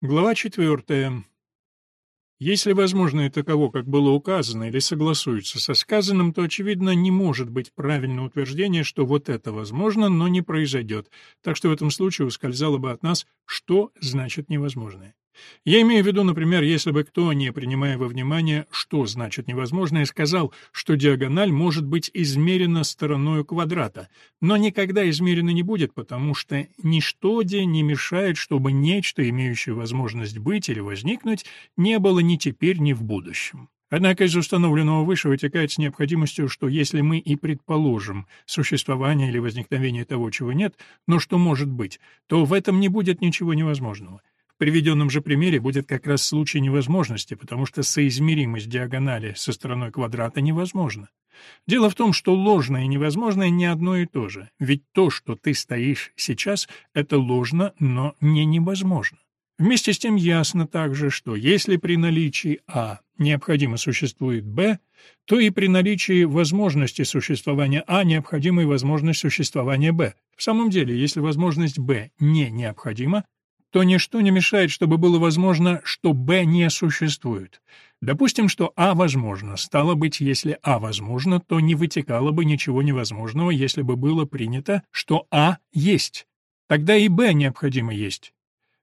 Глава 4. Если возможное таково, как было указано, или согласуется со сказанным, то, очевидно, не может быть правильное утверждение, что вот это возможно, но не произойдет, так что в этом случае ускользало бы от нас, что значит невозможное. Я имею в виду, например, если бы кто, не принимая во внимание, что значит невозможное, сказал, что диагональ может быть измерена стороной квадрата, но никогда измерена не будет, потому что ничто где не мешает, чтобы нечто, имеющее возможность быть или возникнуть, не было ни теперь, ни в будущем. Однако из установленного выше вытекает с необходимостью, что если мы и предположим существование или возникновение того, чего нет, но что может быть, то в этом не будет ничего невозможного приведенном же примере будет как раз случай невозможности, потому что соизмеримость диагонали со стороной квадрата невозможна. Дело в том, что ложное и невозможное не одно и то же, ведь то, что ты стоишь сейчас, это ложно, но не невозможно. Вместе с тем ясно также, что если при наличии А необходимо существует Б, то и при наличии возможности существования А необходима и возможность существования Б. В самом деле, если возможность Б не необходима, то ничто не мешает, чтобы было возможно, что Б не существует. Допустим, что А возможно. Стало быть, если А возможно, то не вытекало бы ничего невозможного, если бы было принято, что А есть. Тогда и Б необходимо есть.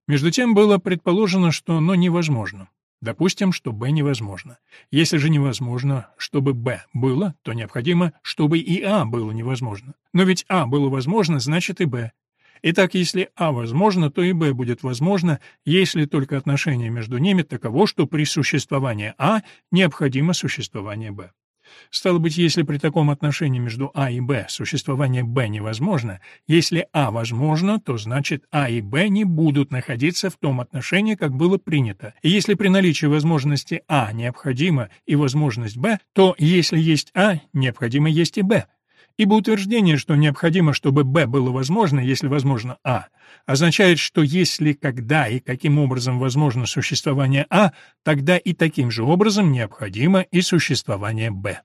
Между тем было предположено, что оно невозможно. Допустим, что Б невозможно. Если же невозможно, чтобы Б было, то необходимо, чтобы и А было невозможно. Но ведь А было возможно, значит и Б. Итак, если А возможно, то и Б будет возможно, если только отношение между ними таково, что при существовании А необходимо существование Б. Стало быть, если при таком отношении между А и Б существование Б невозможно, если А возможно, то значит А и Б не будут находиться в том отношении, как было принято. И если при наличии возможности А необходимо и возможность Б, то если есть А, необходимо есть и Б. Ибо утверждение, что необходимо, чтобы Б было возможно, если возможно А, означает, что если, когда и каким образом возможно существование А, тогда и таким же образом необходимо и существование Б.